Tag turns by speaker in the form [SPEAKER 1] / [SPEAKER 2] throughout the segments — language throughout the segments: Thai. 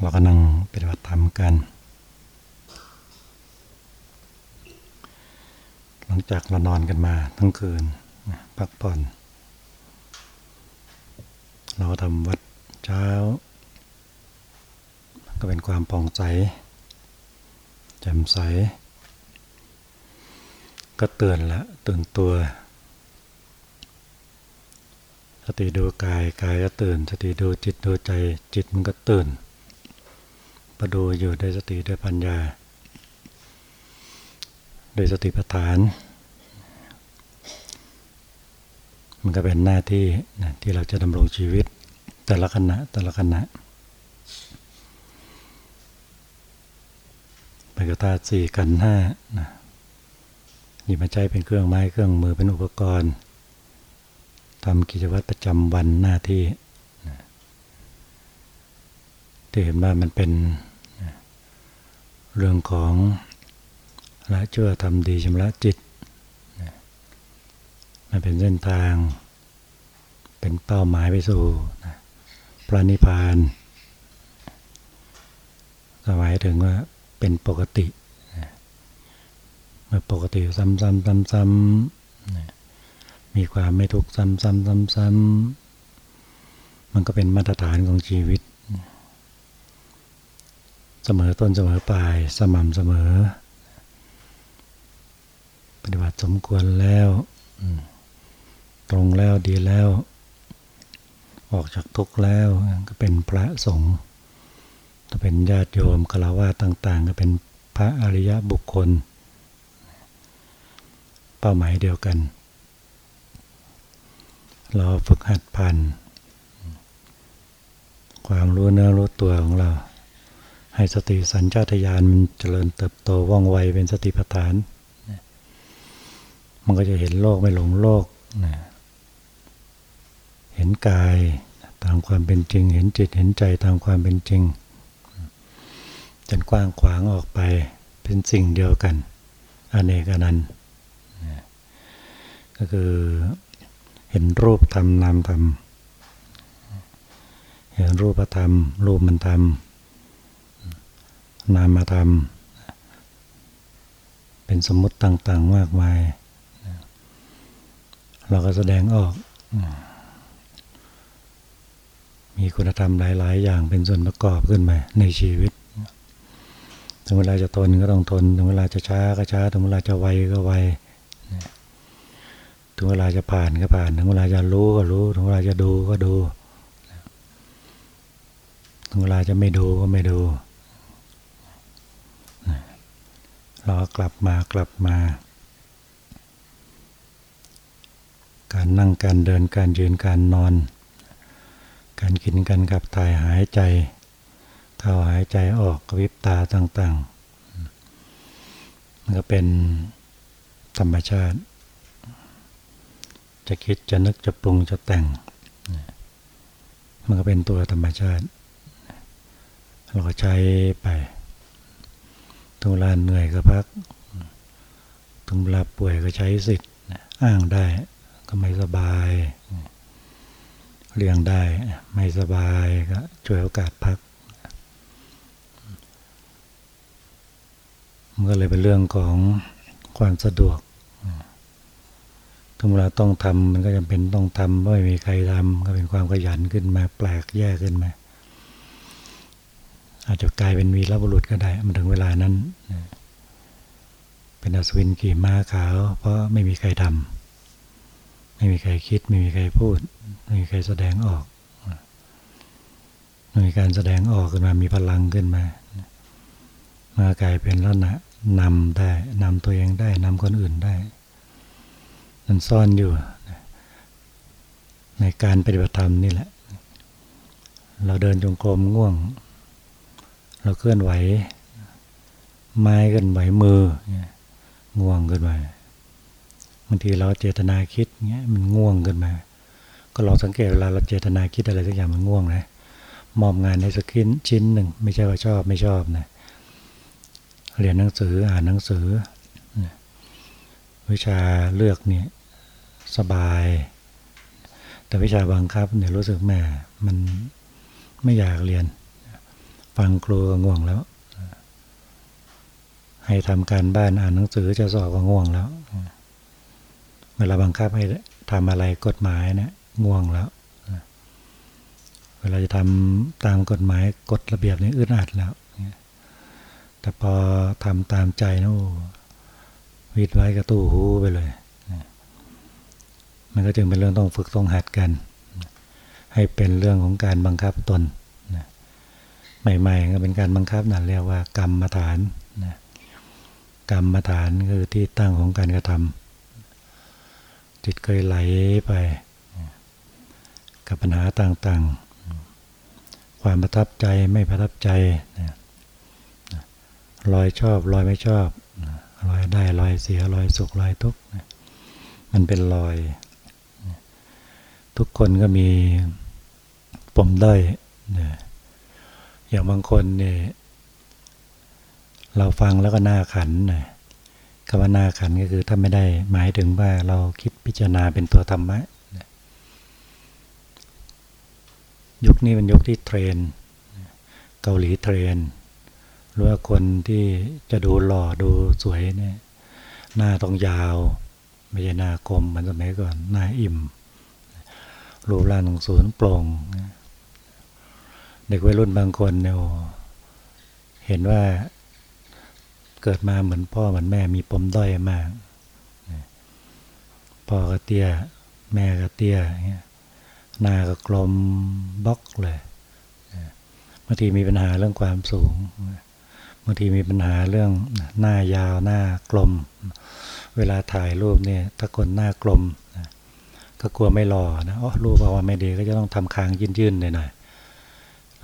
[SPEAKER 1] เราก็นั่งปฏิบัติธรรมกัน หลังจากเรานอนกันมาทั้งคืนพักผ่อน เราทำวัดเช้า ก็เป็นความป่องใสแจ่มใส ก็เตือนละตื่นตัวสติดูกายกายก็ตื่นสติดูจิตดูใจจิตมันก็ตื่น ประดูอยู่ด้วยสติด้วยปัญญาโดยสติปัฏฐาน มันก็เป็นหน้าที่นะที่เราจะดำรงชีวิต แต่ละขณะแต่ละขณะไปกระตาสี่กันห้านะหยิบมาใช้เป็นเครื่องไม้เครื่องมือเป็นอุปกรณ์ทำกิจวัตรประจำวันหน้าที่ ที่เห็นว่ามันเป็นเรื่องของละชั่วทำดีชำระจิต มันเป็นเส้นทาง เป็นเป้าหมายไปสู่พระนิพพานก็หมายถึงว่าเป็นปกติเมื่อปกติซ้ำๆๆๆมีความไม่ทุกข์ซ้ำๆๆๆมันก็เป็นมาตรฐานของชีวิต เสมอต้นเสมอปลาย สม่ำเสมอ ปฏิบัติสมควรแล้วตรงแล้วดีแล้ว ออกจากทุกข์แล้วก็เป็นพระสงฆ์ถ้าเป็นญาติโยมกลาวาต่าง ๆ ก็เป็นพระอริยบุคคล เป้าหมายเดียวกัน เราฝึกหัดพัน ความรู้เนื้อรู้ตัวของเรา ให้สติสัญชาตญาณมันเจริญเติบโตว่องไวเป็นสติปัฏฐาน มันก็จะเห็นโลกไม่หลงโลก เห็นกายตามความเป็นจริง เห็นจิตเห็นใจตามความเป็นจริง จนกว้างขวางออกไปเป็นสิ่งเดียวกัน อเนกอนันต์ก็คือเห็นรูปธรรมนามธรรม เห็นรูปธรรม รูปมันธรรม นามธรรม เป็นสมมติต่าง ๆ มากมาย เราก็แสดงออก มีคุณธรรมหลาย ๆ อย่างเป็นส่วนประกอบขึ้นมาในชีวิต ถึงเวลาจะทนก็ต้องทน ถึงเวลาจะช้าก็ช้า ถึงเวลาจะไวก็ไว ถึงเวลาจะผ่านก็ผ่าน ถึงเวลาจะรู้ก็รู้ ถึงเวลาจะดูก็ดู ถึงเวลาจะไม่ดูก็ไม่ดูเรากลับมากลับมา การนั่งการเดินการยืนการนอน การกินการขับถ่ายหายใจ เข้าหายใจออกกวิบตาต่างๆมันก็เป็นธรรมชาติ จะคิดจะนึกจะปรุงจะแต่ง มันก็เป็นตัวธรรมชาติ เราก็ใช้ไป ถึงเวลาเหนื่อยก็พัก ถึงเวลาป่วยก็ใช้สิทธิ์อ้างได้ก็ไม่สบาย เลี่ยงได้ไม่สบายก็ช่วยโอกาสพักมันก็เลยเป็นเรื่องของความสะดวกถึงเวลาต้องทำมันก็จำเป็นต้องทำไม่มีใครทำก็เป็นความขยันขึ้นมาแปลกแย่ขึ้นมา อาจจะกลายเป็นวีรบุรุษก็ได้ มันถึงเวลานั้น เป็นอัศวินขี่ม้าขาว เพราะไม่มีใครทำไม่มีใครคิด ไม่มีใครพูด ไม่มีใครแสดงออกมีการแสดงออกขึ้นมา มีพลังขึ้นมา มากลายเป็นลักษณะนำได้นำตัวเองได้นำคนอื่นได้ มันซ่อนอยู่ ในการปฏิบัติธรรมนี่แหละ เราเดินจงกรมง่วง เราเคลื่อนไหว ไม้กันไหวมือง่วงขึ้นมาบางทีเราเจตนาคิดเงี้ยมันง่วงขึ้นมา ก็ลองสังเกตเวลาเราเจตนาคิดอะไรสักอย่างมันง่วงนะมอบงานในสักชิ้นชิ้นหนึ่ง ไม่ใช่ว่าชอบไม่ชอบนะเรียนหนังสืออ่านหนังสือ วิชาเลือกเนี่ยสบาย แต่วิชาบังคับเนี่ยรู้สึกแหมมันไม่อยากเรียน ฟังครูก็ง่วงแล้ว ให้ทำการบ้านอ่านหนังสือจะสอบก็ง่วงแล้วเวลาบังคับให้ทำอะไรกฎหมายเนะี่ยง่วงแล้วเวลาจะทำตามกฎหมายกฎระเบียบนี่อึดอัดแล้วแต่พอทำตามใจนะวิดไว้กระตู้หูไปเลยมันก็จึงเป็นเรื่องต้องฝึกต้องหัดกัน ให้เป็นเรื่องของการบังคับตน ใหม่ๆ ก็เป็นการบังคับนั่นเรียกว่ากรรมฐานนะกรรมฐานคือที่ตั้งของการกระทำจิตเคยไหลไป กับปัญหาต่างๆ ความประทับใจไม่ประทับใจรอยชอบรอยไม่ชอบรอยได้รอยเสียรอยสุขรอยทุกข์มันเป็นรอย ทุกคนก็มีปมด้อย อย่างบางคนเนี่ยเราฟังแล้วก็น่าขันนะคำว่าน่าขันก็คือถ้าไม่ได้หมายถึงว่าเราคิดพิจารณาเป็นตัวธรรมะยุคนี้เป็นยุคที่เทรน เกาหลีเทรนหรือว่าคนที่จะดูหล่อดูสวยเนี่ยหน้าต้องยาว ไม่ใช่หน้ากลมเหมือนสมัยก่อนหน้าอิ่มรูปร่างตรงสูงโปร่ง เด็กวัยรุ่นบางคนเนี่ยเห็นว่าเกิดมาเหมือนพ่อเหมือนแม่มีปมด้อยมาก พ่อก็เตี้ย แม่ก็เตี้ยหน้าก็กลมบล็อกเลยบางทีมีปัญหาเรื่องความสูงบางทีมีปัญหาเรื่องหน้ายาวหน้ากลม เวลาถ่ายรูปเนี่ยถ้าคนหน้ากลมก็กลัวไม่หล่อนะอ๋อรูปออกมาไม่ดีก็จะต้องทำคางยื่นๆหน่อย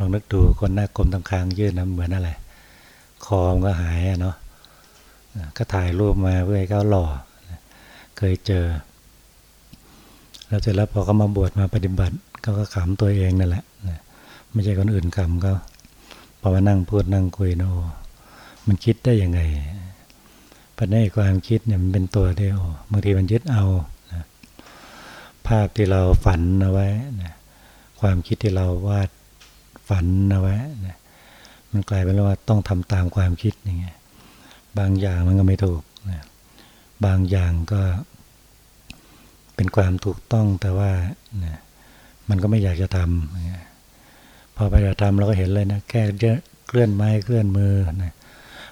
[SPEAKER 1] ลองนึกดูคนหน้ากลมทำคางยื่นนะเหมือนอะไรคอมก็หายเนาะก็ถ่ายรูปมาเพื่อให้เขาหล่อเคยเจอ แล้วเสร็จแล้วพอเขามาบวชมาปฏิบัติเขาก็ขำตัวเองนั่นแหละไม่ใช่คนอื่นขำเขาพอมานั่งพูดนั่งคุยโนมันคิดได้ยังไงปัญหาความคิดเนี่ยมันเป็นตัวเดียวบางทีมันยึดเอาภาพที่เราฝันเอาไว้ความคิดที่เราวาด ฝันเอาไว้มันกลายเป็นว่าต้องทำตามความคิดอย่างเงี้ยบางอย่างมันก็ไม่ถูกนะบางอย่างก็ เป็นความถูกต้องแต่ว่านะมันก็ไม่อยากจะทำพอไปจะทำเราก็เห็นเลยนะแค่เคลื่อนไม้เคลื่อนมือนะ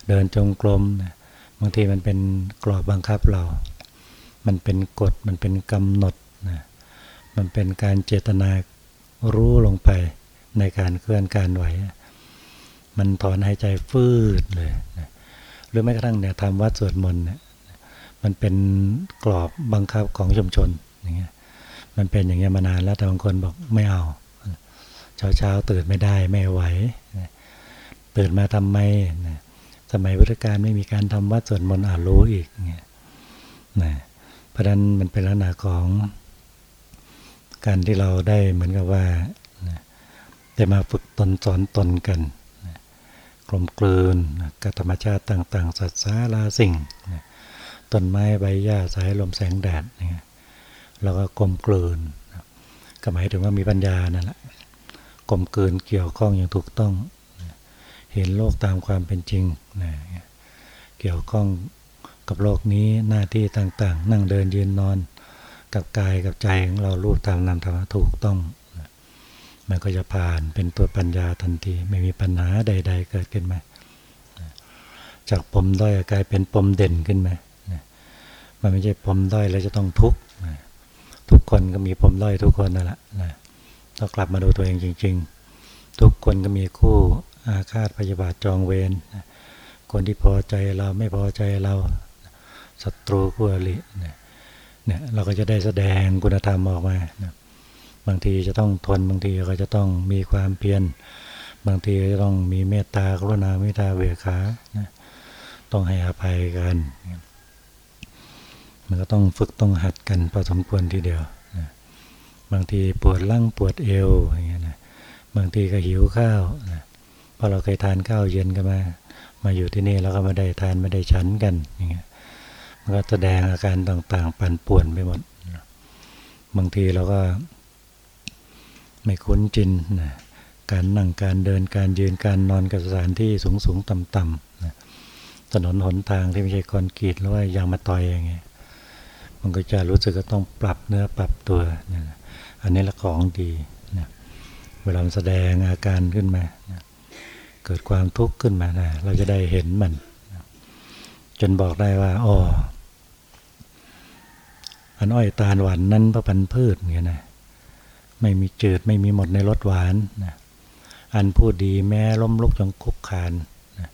[SPEAKER 1] เดินจงกรมนะบางทีมันเป็นกรอบบังคับเรา มันเป็นกฎมันเป็นกำหนดนะมันเป็นการเจตนารู้ลงไป ในการเคลื่อนการไหว มันถอนหายใจฟืดเลยหรือแม้กระทั่งเนี่ยทำวัดสวดมนต์เนี่ยมันเป็นกรอบบังคับของชุมชนอย่างเงี้ยมันเป็นอย่างเงี้ยมานานแล้วแต่บางคนบอกไม่เอา เช้าเช้าตื่นไม่ได้ไม่ไหว ตื่นมาทำไมสมัยพุทธกาลไม่มีการทำวัดสวดมนต์อ่ารู้อีกเงี้ยนะเพราะนั้นมันเป็นลักษณะของการที่เราได้เหมือนกับว่า ได้มาฝึกตนสอนตนกันกลมกลืนกับธรรมชาติต่าง ๆ สัตว์สาราสิ่งต้นไม้ใบหญ้าสายลมแสงแดดเราก็กลมกลืนก็หมายถึงว่ามีปัญญานั่นแหละกลมกลืนเกี่ยวข้องอย่างถูกต้อง เห็นโลกตามความเป็นจริงเกี่ยวข้องกับโลกนี้หน้าที่ต่างๆ นั่งเดินยืนนอน กับกายกับใจของเรารูปตามนามธรรมถูกต้อง มันก็จะผ่านเป็นตัวปัญญาทันที ไม่มีปัญหาใด ๆ เกิดขึ้นมาจากปมด้อยกลายเป็นปมเด่นขึ้นมามันไม่ใช่ปมด้อยแล้วจะต้องทุกข์ทุกคนก็มีปมด้อยทุกคนนั่นแหละต้องกลับมาดูตัวเองจริง ๆ ทุกคนก็มีคู่อาฆาตพยาบาทจองเวรคนที่พอใจเราไม่พอใจเราศัตรูคู่อริเนี่ยเราก็จะได้แสดงคุณธรรมออกมา บางทีจะต้องทนบางทีก็จะต้องมีความเพียรบางทีจะต้องมีเมตตากรุณาเมตตาเวขานะต้องให้อภัยกันมันก็ต้องฝึกต้องหัดกันพอสมควรทีเดียวนะบางทีปวดลั่งปวดเอวอย่างเงี้ยนะบางทีก็หิวข้าวนะพอเราเคยทานข้าวเย็นกันมา มาอยู่ที่นี่เราก็ไมาได้ทานไม่ได้ฉันกันอย่างเงี้ยมันก็แสดงอาการต่างๆ ปั่นป่วนไปหมด บางทีเราก็ ไม่คุ้นจินนะการนั่งการเดินการยืนการนอนกับสถานที่สูงสูงต่ำต่ำถนนหนทางที่ไม่ใช่คอนกรีตหรือว่ายางมาตอยอย่างเงี้ยมันก็จะรู้สึกก็ต้องปรับเนื้อปรับตัวนะอันนี้ละของดีนะเวลาแสดงอาการขึ้นมานะเกิดความทุกข์ขึ้นมานะเราจะได้เห็นมันนะจนบอกได้ว่าอ๋ออันอ้อยตาลหวานนั้นพระพันพืชเงี้ยนะ ไม่มีจืดไม่มีหมดในรสหวานนะอันผู้ดีแม้ล้มลุกจงคุกคานนะ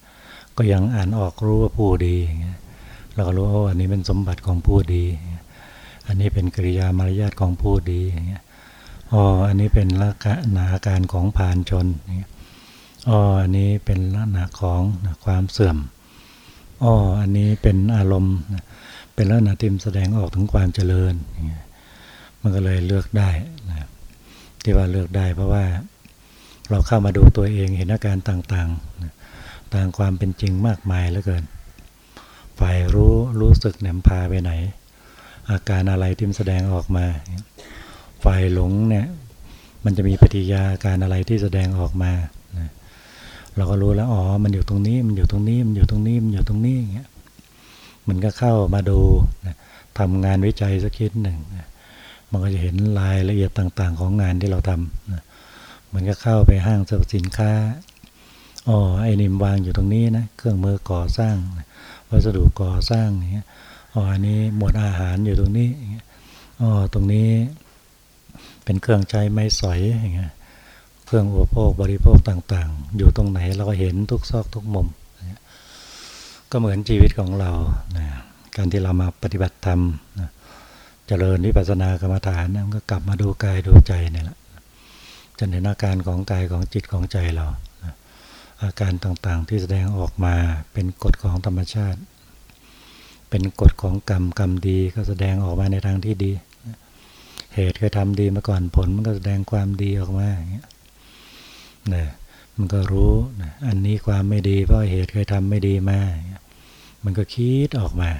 [SPEAKER 1] ก็ยังอ่านออกรู้ว่าผู้ดีอย่างเงี้ยเราก็รู้ว่าอันนี้เป็นสมบัติของผู้ดี อันนี้เป็นกิริยามารยาทของผู้ดีอย่างเงี้ยอ๋ออันนี้เป็นลักษณะการของผ่านชนอย่างเงี้ยอ๋ออันนี้เป็นลักษณะของความเสื่อมอ๋ออันนี้เป็นอารมณ์ เป็นลักษณะที่แสดงออกถึงความเจริญอย่างเงี้ยมันก็เลยเลือกได้ ที่ว่าเลือกได้ เพราะว่าเราเข้ามาดูตัวเองเห็นอาการต่างๆต่างความเป็นจริงมากมายเหลือเกิน ฝ่ายรู้รู้สึกแหนมพาไปไหน อาการอะไรที่มันแสดงออกมา ฝ่ายหลงเนี่ยมันจะมีปฏิยาการอะไรที่แสดงออกมาเราก็รู้แล้วอ๋อ มันอยู่ตรงนี้มันอยู่ตรงนี้มันอยู่ตรงนี้มันอยู่ตรงนี้อย่างเงี้ยมันก็เข้ามาดูทำงานวิจัยสักคิดหนึ่ง มันก็จะเห็นรายละเอียดต่าง ๆ ของงานที่เราทำมันก็เข้าไปห้างสรรพสินค้าอ๋อไอ้นิมวางอยู่ตรงนี้นะเครื่องมือก่อสร้าง วัสดุก่อสร้างอย่างเงี้ยอ๋ออันนี้หมวดอาหารอยู่ตรงนี้อ๋อตรงนี้เป็นเครื่องใช้ไม้สอยอย่างเงี้ยเครื่องอุปโภคบริโภคต่างๆ อยู่ตรงไหนเราก็เห็นทุกซอกทุกมุม ก็เหมือนชีวิตของเรานะการที่เรามาปฏิบัติธรรมนะ เจริญวิปัสสนากรรมฐานนะก็กลับมาดูกายดูใจนี่แหละจนเห็นอาการของกายของจิตของใจเราอาการต่างๆที่แสดงออกมาเป็นกฎของธรรมชาติ เป็นกฎของกรรมกรรมดีก็แสดงออกมาในทางที่ดี เหตุเคยทำดีมาก่อนผลมันก็แสดงความดีออกมาอย่างเงี้ยนะมันก็รู้นะอันนี้ความไม่ดีเพราะเหตุเคยทำไม่ดีมา มันก็คิดออกมา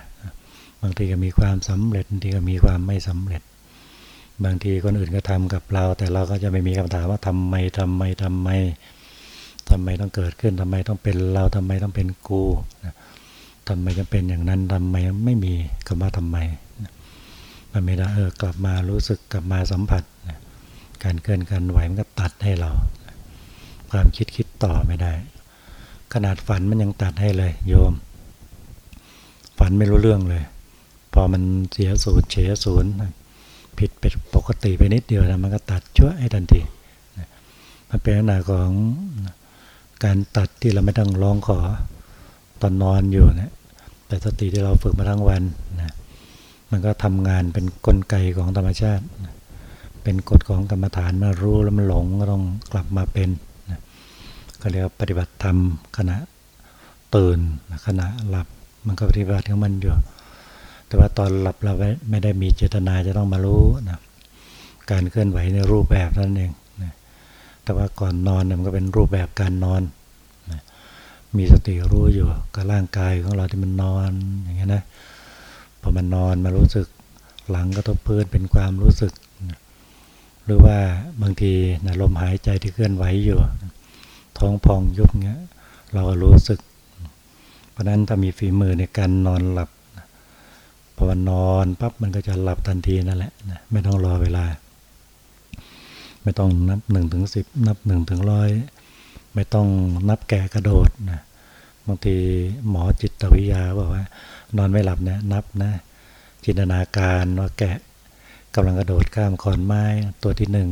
[SPEAKER 1] างทีก็มีความสำเร็จบางทีก็มีความไม่สำเร็จ บางทีคนอื่นก็ทำกับเรา แต่เราก็จะไม่มีคำถามว่าทำไมทำไมทำไมทำไมต้องเกิดขึ้นทำไมต้องเป็นเราทำไมต้องเป็นกูทำไมจะเป็นอย่างนั้นทำไมไม่มีคำว่าทำไมมันไม่ได้เออกลับมารู้สึกกลับมาสัมผัสการเกินการไหวมันก็ตัดให้เรา ความคิดคิดต่อไม่ได้ ขนาดฝันมันยังตัดให้เลย โยม ฝันไม่รู้เรื่องเลย พอมันเสียสูญเฉยสูญผิดเป็นปกติไปนิดเดียวนะมันก็ตัดชั่วให้ทันทีมันเป็นลักษณะของการตัดที่เราไม่ต้องร้องขอตอนนอนอยู่นะแต่สติที่เราฝึกมาทั้งวันนะมันก็ทำงานเป็นนกลไกของธรรมชาติ เป็นกฎของกรรมฐานมารู้แล้วมันหลงก็ต้องกลับมาเป็นนะก็เรียกปฏิบัติธรรมขณะตื่นขณะหลับมันก็ปฏิบัติของมันอยู่ แต่ว่าตอนหลับเราไม่ได้มีเจตนาจะต้องมารู้นะการเคลื่อนไหวในรูปแบบนั่นเองแต่ว่าก่อนนอนมันก็เป็นรูปแบบการนอนมีสติรู้อยู่กับร่างกายของเราที่มันนอนอย่างเงี้ยนะพอมันนอนมารู้สึกหลังกระทบพื้นเป็นความรู้สึกหรือว่าบางทีนะลมหายใจที่เคลื่อนไหวอยู่ท้องพองยุบเงี้ยเราก็รู้สึก เพราะนั้นถ้ามีฝีมือในการนอนหลับ พอมันนอนปั๊บมันก็จะหลับทันทีนั่นแหละไม่ต้องรอเวลา ไม่ต้องนับหนึ่งถึงสิบนับหนึ่งถึงร้อยไม่ต้องนับแก่กระโดดนะบางทีหมอจิตวิทยาบอกว่า นอนไม่หลับเนี่ยนับนะจินตนาการว่าแกะกำลังกระโดดข้ามขอนไม้ ตัวที่หนึ่ง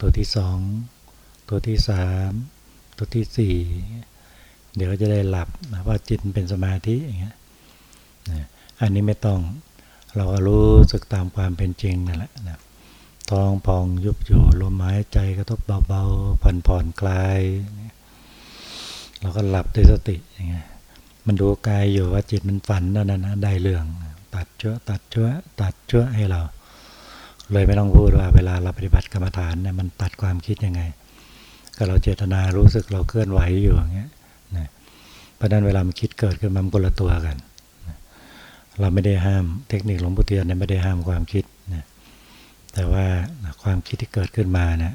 [SPEAKER 1] ตัวที่สองตัวที่สามตัวที่สี่เดี๋ยวจะได้หลับนะว่าจิตเป็นสมาธิอย่างเงี้ย อันนี้ไม่ต้อง เราก็รู้สึกตามความเป็นจริงนั่นแหละนะท้องพองยุบอยู่ลมหายใจกระทบเบาๆ ผ่อนผ่อนคลาย เราก็หลับด้วยสติอย่างเงี้ยมันดูกายอยู่ว่าจิตมันฝันนั่นนะได้เรื่อง ตัดเชื้อตัดเชื้อตัดเชื้อให้เรา เลยไม่ต้องพูดว่าเวลาเราปฏิบัติกรรมฐานเนี่ยมันตัดความคิดยังไง ก็เราเจตนารู้สึกเราเคลื่อนไหวอยู่อย่างเงี้ยนะเพราะนั้นเวลามันคิดเกิดขึ้นมันคนละตัวกัน เราไม่ได้ห้ามเทคนิคหลวงพ่เทียนเนี่ยไม่ได้ห้ามความคิดนะแต่ว่าความคิดที่เกิดขึ้นมาเนะี่ย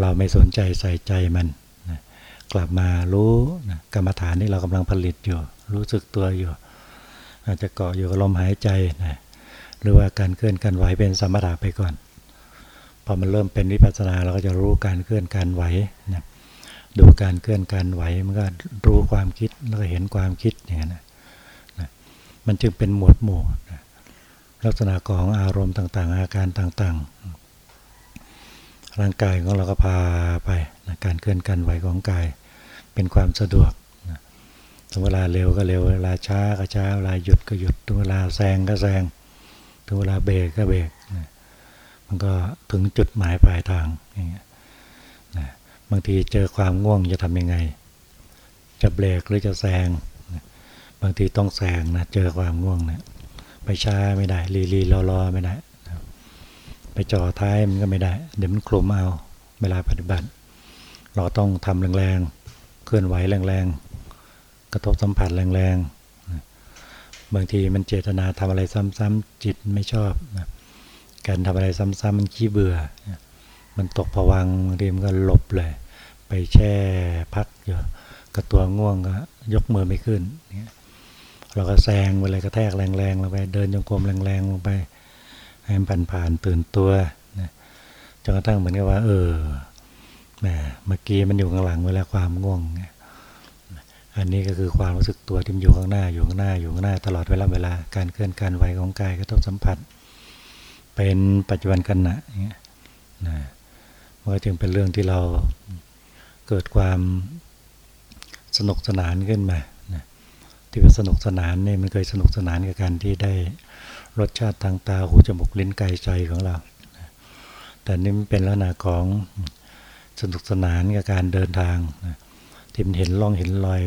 [SPEAKER 1] เราไม่สนใจใส่ใจมันนะกลับมารู้นะกรรมฐานที่เรากำลังผลิตอยู่ รู้สึกตัวอยู่ อาจจะเกาะอยู่กับลมหายใจนะหรือว่าการเคลื่อนการไหวเป็นสมถะไปก่อนพอมันเริ่มเป็นวิปัสสนาเราก็จะรู้การเคลื่อนการไหวนะดูการเคลื่อนการไหวมันก็รู้ความคิดแล้วก็เห็นความคิดอย่างนั้นนะ มันจึงเป็นหมวดหมู่ลักษณะของอารมณ์ต่างๆ อาการต่างๆ ร่างกายของเราก็พาไปนะการเคลื่อนการไหวของกายเป็นความสะดวกนะถึงเวลาเร็วก็เร็ว เวลาช้าก็ช้า เวลาหยุดก็หยุด ถึงเวลาแซงก็แซง ถึงเวลาเบรกก็เบรกนะมันก็ถึงจุดหมายปลายทางอย่างเงี้ยนะบางทีเจอความง่วงจะทำยังไง จะเบรกหรือจะแซง บางทีต้องแซงนะ เจอความง่วงเนะี่ยไปช้าไม่ได้รีรีรอรอไม่ได้ ไปจ่อท้ายมันก็ไม่ได้ เดี๋ยวมันคลุมเอาเวลาปฏิบัติ เราต้องทำแรงๆ เคลื่อนไหวแรงๆ กระทบสัมผัสแรงๆ บางทีมันเจตนาทำอะไรซ้ำๆจิตไม่ชอบการทำอะไรซ้ำๆมันขี้เบื่อ มันตกผวังเรียมก็หลบเลย ไปแช่พักอยู่กับตัวง่วงก็ยกมือไม่ขึ้นเนี่ย เราก็แซงไปเลยกระแทกแรงๆลงไป เดินจงกรมแรงๆลงไป ให้มันผ่านผ่านตื่นตัวนะจนกระทั่งเหมือนกับว่า เออแหมเมื่อกี้มันอยู่ข้างหลังเวลาความง่วงอันนี้ก็คือความรู้สึกตัวที่มันอยู่ข้างหน้าอยู่ข้างหน้าอยู่ข้างหน้าตลอดเวลาเวลาการเคลื่อนการไหวของกายก็ต้องสัมผัส เป็นปัจจุบันกันนะเงี้ยนะมันก็จึงเป็นเรื่องที่เราเกิดความสนุกสนานขึ้นมา ที่ว่าสนุกสนานนี่มันเคยสนุกสนานกับการที่ได้รสชาติทางตาหูจมูกลิ้นกายใจของเรา แต่นี่มันเป็นลักษณะของสนุกสนานกับการเดินทางที่มันเห็นล่องเห็นรอย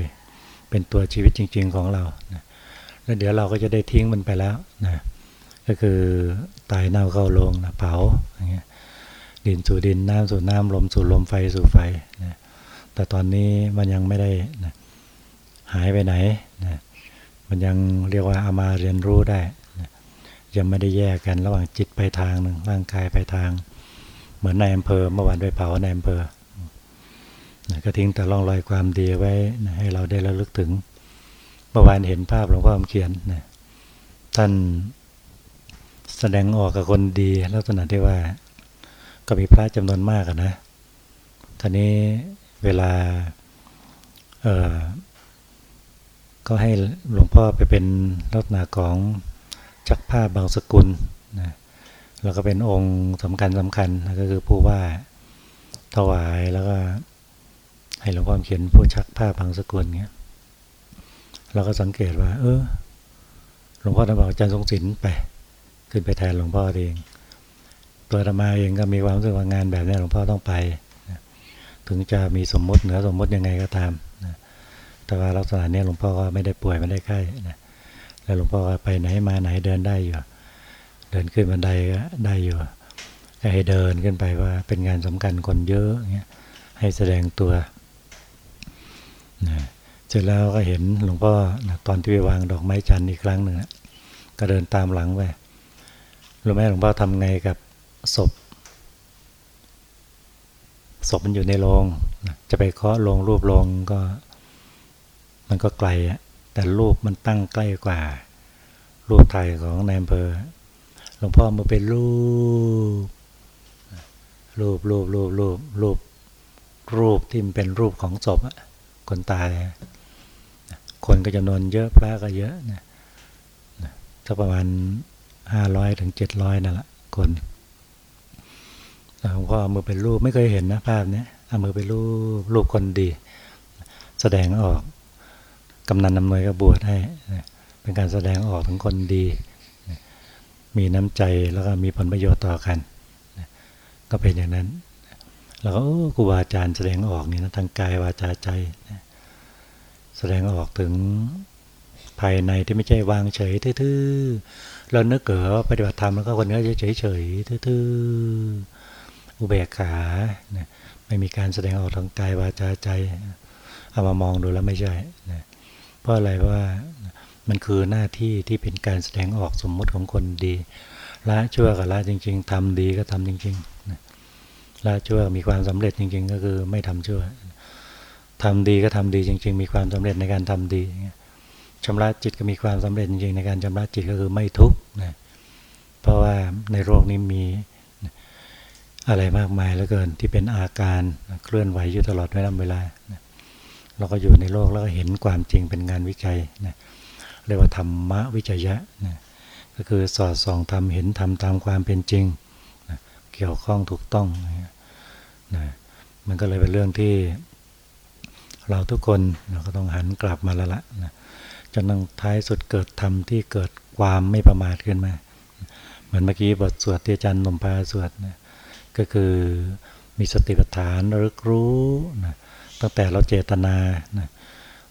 [SPEAKER 1] เป็นตัวชีวิตจริง ๆของเรา แล้วเดี๋ยวเราก็จะได้ทิ้งมันไปแล้วนะก็คือตายเน่าเข้าลงนะเผาอย่างเงี้ยดินสู่ดินน้ำสู่น้ำลมสู่ลมไฟสู่ไฟนะแต่ตอนนี้มันยังไม่ได้นะหายไปไหนนะ มันยังเรียกว่าเอามาเรียนรู้ได้ ยังไม่ได้แยกกันระหว่างจิตไปทางหนึ่งร่างกายไปทาง เหมือนในอำเภอเมื่อวานไปเผาในอำเภอก็ทิ้งแต่ร่องรอยความดีไว้ให้เราได้ระลึกถึงเมื่อวานเห็นภาพหลวงพ่อเขียนนะท่านแสดงออกกับคนดีลักษณะที่ว่า ก็มีพระจำนวนมากนะท่านี้เวลาเออ ก็ให้หลวงพ่อไปเป็นลักษณะของจักผ้าบางสกุลนะแล้วก็เป็นองค์สำคัญสำคัญก็คือผู้ว่าถวายแล้วก็ให้หลวงพ่อเขียนผู้ชักผ้าบางสกุลเงี้ยเราก็สังเกตว่า เออหลวงพ่อท่านบอกอาจารย์ทรงศิลป์ไป ขึ้นไปแทนหลวงพ่อเอง ตัวธรรมาเองก็มีความรู้สึกว่างานแบบนี้หลวงพ่อต้องไป ถึงจะมีสมมติเหนือสมมติยังไงก็ตามนะ แต่ว่าลักษณะนี้หลวงพ่อก็ไม่ได้ป่วยไม่ได้ไข้นะแล้วหลวงพ่อไปไหนมาไหนเดินได้อยู่ เดินขึ้นบันไดก็ได้อยู่ให้เดินขึ้นไปว่าเป็นงานสำคัญคนเยอะเงี้ยให้แสดงตัวนะเสร็จแล้วก็เห็นหลวงพ่อนะตอนที่ไปวางดอกไม้จันทร์อีกครั้งหนึ่งก็เดินตามหลังไปรู้ไหมหลวงพ่อทำไงกับศพศพมันอยู่ในโรง จะไปเคาะโรงรูปโรงก็ มันก็ไกลอะแต่รูปมันตั้งใกล้กว่า รูปไทยของนายอำเภอหลวงพ่อมาเป็นรูป รูปรูปรูปรูปรูปรูปที่มันเป็นรูปของศพคนตาย คนก็จำนวนเยอะพระก็เยอะนะสักประมาณห้าร้อยถึงเจ็ดร้อยนั่นแหละคนหลวงพ่อมือเป็นรูปไม่เคยเห็นนะภาพนี้เอามือเป็นรูปรูปคนดี แสดงออก กำนันนำนวยก็บวชให้เป็นการแสดงออกถึงคนดี มีน้ำใจแล้วก็มีผลประโยชน์ต่อกัน ก็เป็นอย่างนั้น แล้วก็ครูบาอาจารย์แสดงออกนี่นะทางกายวาจาใจ แสดงออกถึงภายในที่ไม่ใช่วางเฉยทื่อๆเราเนื้อเก๋อปฏิบัติธรรมแล้วก็คนนื้อเฉยเฉยทื่อๆอุเบกขาไม่มีการแสดงออกทางกายวาจาใจเอามามองดูแล้วไม่ใช่นะ เพราะอะไรว่ามันคือหน้าที่ที่เป็นการแสดงออกสมมุติของคนดีละชั่วกับละจริง ๆทำดีก็ทำจริงๆละชั่วมีความสำเร็จจริง ๆ ก็คือไม่ทำชั่วทำดีก็ทำดีจริง ๆ มีความสำเร็จในการทำดีชำระจิตก็มีความสำเร็จจริงๆ ในการชำระจิตก็คือไม่ทุกข์นะเพราะว่าในโลกนี้มีอะไรมากมายเหลือเกินที่เป็นอาการเคลื่อนไหวอยู่ตลอดเวลาเวลา เราก็อยู่ในโลกแล้วก็เห็นความจริงเป็นงานวิจัยนะเรียกว่าธรรมะวิจัยะนะก็คือสอดส่องทำเห็นทำตามความเป็นจริงนะเกี่ยวข้องถูกต้องนะนะมันก็เลยเป็นเรื่องที่ เราทุกคนเราก็ต้องหันกลับมาแล้วละนะจนงท้ายสุดเกิดธรรมที่เกิดความไม่ประมาทขึ้นมาเหมือนเมื่อกี้บทสวดที่อาจารย์นมพาสวดนะก็คือมีสติปัฏฐานรึกรู้นะ ตั้งแต่เราเจตนานะ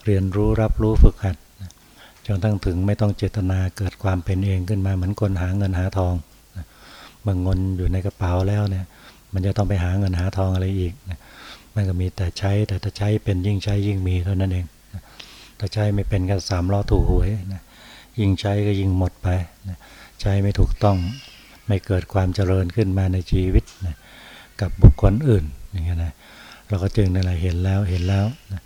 [SPEAKER 1] เรียนรู้รับรู้ฝึกหัดนะจนทั้งถึงไม่ต้องเจตนาเกิดความเป็นเองขึ้นมาเหมือนคนหาเงินหาทองนะบางเงินอยู่ในกระเป๋าแล้วเนี่ย มันจะต้องไปหาเงินหาทองอะไรอีกนะมันก็มีแต่ใช้แต่ถ้าใช้เป็นยิ่งใช้ยิ่งมีเท่านั้นเองนะถ้าใช้ไม่เป็นก็สามล้อถูกหวยนะยิ่งใช้ก็ยิ่งหมดไปนะใช้ไม่ถูกต้องไม่เกิดความเจริญขึ้นมาในชีวิตนะกับบุคคลอื่นอย่างเงี้ยนะ เราก็จึงนั่นแหละเห็นแล้วเห็นแล้วนะ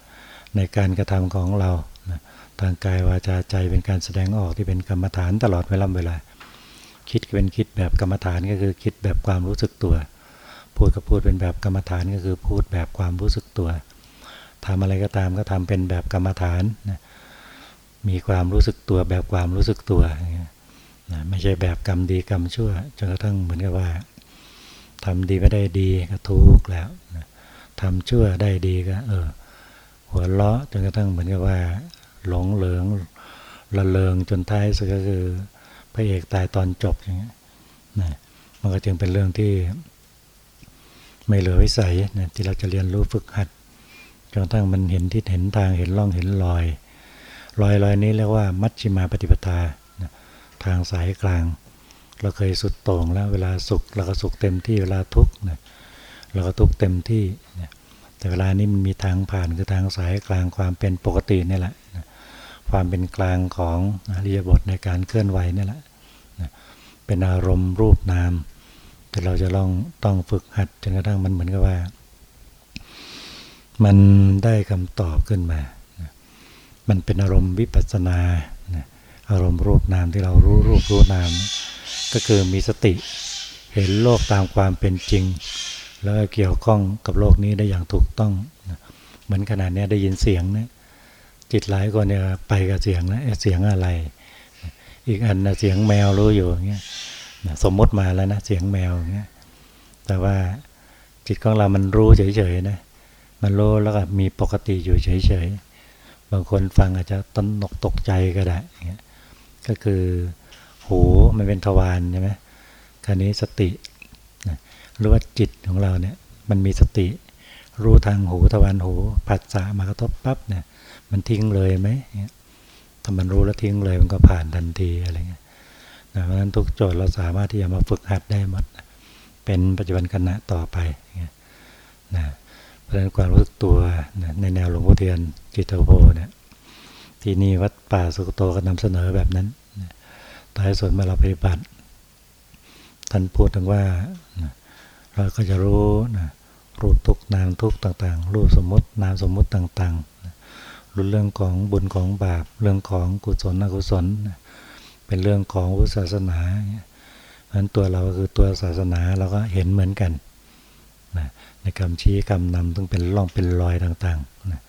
[SPEAKER 1] ในการกระทำของเรานะทางกายวาจาใจเป็นการแสดงออกที่เป็นกรรมฐานตลอดเวลาเวลา คิดเป็นคิดแบบกรรมฐานก็คือคิดแบบความรู้สึกตัว พูดก็พูดเป็นแบบกรรมฐานก็คือพูดแบบความรู้สึกตัวทำอะไรก็ตามก็ทำเป็นแบบกรรมฐานนะมีความรู้สึกตัวแบบความรู้สึกตัวนะไม่ใช่แบบกรรมดีกรรมชั่วจนกระทั่งเหมือนกับว่าทำดีไม่ได้ดีก็ทุกข์แล้วนะ ทำชั่วได้ดีก็ เออ หัวเราะจนกระทั่งเหมือนกับว่า หลงเหลืองละเลงจนท้ายสุดก็คือพระเอกตายตอนจบอย่างเงี้ยนะมันก็จึงเป็นเรื่องที่ ไม่เหลือวิสัยนะที่เราจะเรียนรู้ฝึกหัดจนกระทั่งมันเห็นทิศเห็นทางเห็นร่องเห็นรอยรอยรอยนี้เรียกว่ามัชชิมาปฏิปทาทางสายกลาง เราเคยสุดโต่งแล้วเวลาสุขเราก็สุขเต็มที่เวลาทุกข์นะ เราก็ทุกเต็มที่นะแต่เวลานี้มันมีทางผ่านคือทางสายกลางความเป็นปกตินี่แหละนะความเป็นกลางของอริยบทในการเคลื่อนไหวนี่แหละนะเป็นอารมณ์รูปนาม แต่เราจะลองต้องฝึกหัดจนกระทั่งมันเหมือนกับว่า มันได้คำตอบขึ้นมามันเป็นอารมณ์วิปัสนาอารมณ์รูปนามที่เรารู้รูปรู้นาม ก็คือมีสติเห็นโลกตามความเป็นจริง แล้วเกี่ยวข้องกับโลกนี้ได้อย่างถูกต้องเหมือนขนาดนี้ได้ยินเสียงนะจิตหลายคนเนี่ยไปกับเสียงนะเสียงอะไร อีกอันนะเสียงแมวรู้อยู่อย่างเงี้ยสมมติมาแล้วนะเสียงแมวอย่างเงี้ยแต่ว่าจิตของเรามันรู้เฉยๆนะมันรู้แล้วก็มีปกติอยู่เฉยๆบางคนฟังอาจจะตนกตกใจก็ได้ก็คือหูมันเป็นทวารใช่ไหมคราวนี้สติ หรือว่าจิตของเราเนี่ยมันมีสติ รู้ทางหูทวารหูผัสสะมากระทบปั๊บเนี่ยมันทิ้งเลยไหมถ้ามันรู้แล้วทิ้งเลยมันก็ผ่านทันทีอะไรเงี้ยเพราะฉะนั้นทุกโจทย์เราสามารถที่จะมาฝึกหัดได้หมดเป็นปัจจุบันขณะต่อไปนะเพราะฉะนั้นความรู้สึกตัวในแนวหลวงพ่อเทียนจิตโพเนี่ยที่นี่วัดป่าสุกโตก็นำเสนอแบบนั้นท้ายส่วนเมื่อเราปฏิบัติท่านพูดถึงว่า เราก็จะรู้นะรูปทุกนามทุกต่างๆ รูปสมมตินามสมมติต่างๆรู้เรื่องของบุญของบาป เรื่องของกุศลอกุศล เป็นเรื่องของวุศาสนาเพราะนั้นตัวเราคือตัวศาสนาเราก็เห็นเหมือนกันนะในคำชี้คำนำต้องเป็นร่องเป็นรอยต่างๆนะ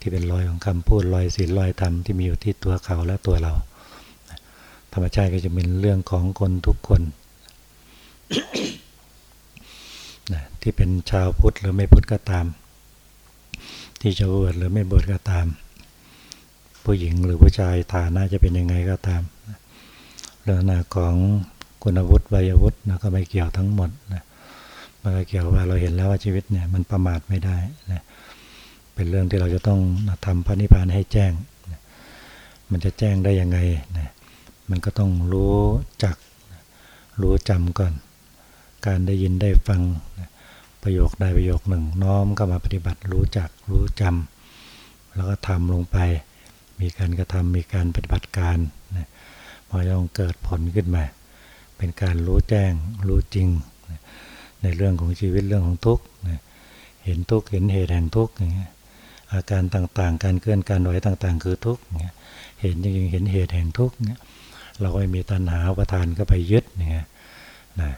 [SPEAKER 1] ที่เป็นรอยของคำพูดรอยศีลรอยธรรมที่มีอยู่ที่ตัวเขาและตัวเราธรรมชาติก็จะเป็นเรื่องของคนทุกคน ที่เป็นชาวพุทธหรือไม่พุทธก็ตาม ที่จะบวชหรือไม่บวชก็ตาม ผู้หญิงหรือผู้ชายฐานะจะเป็นยังไงก็ตามเรื่องนาของคุณวุฒิวัยวุฒินะก็ไม่เกี่ยวทั้งหมดนะมันก็เกี่ยวว่าเราเห็นแล้วว่าชีวิตเนี่ยมันประมาทไม่ได้นะเป็นเรื่องที่เราจะต้องทำพระนิพพานให้แจ้งมันจะแจ้งได้ยังไงนะมันก็ต้องรู้จัก รู้จำก่อน การได้ยินได้ฟัง ประโยคใดประโยคหนึ่ง น้อมก็มาปฏิบัติรู้จักรู้จำแล้วก็ทำลงไป มีการกระทำมีการปฏิบัติการนะพอต้องเกิดผลขึ้นมา เป็นการรู้แจ้งรู้จริงในเรื่องของชีวิตเรื่องของทุกข์เห็นทุกข์เห็นเหตุแห่งทุกข์อย่างเงี้ยอาการต่างๆ การเคลื่อนการไหวต่างๆ คือทุกข์เงี้ยเห็นจริงๆเห็นเหตุแห่งทุกข์เงี้ยเราก็มีตัณหาประทานก็ไปยึดเงี้ยนะ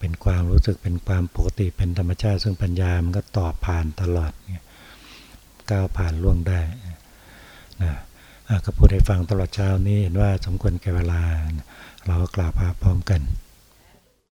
[SPEAKER 1] เป็นความรู้สึกเป็นความปกติเป็นธรรมชาติ ซึ่งปัญญามันก็ตอบผ่านตลอดเงี้ยก้าวผ่านล่วงได้นะก็พูดให้ฟังตลอดเช้านี้เห็นว่าสมควรแก่เวลา เราก็กล่าวพาพร้อมกัน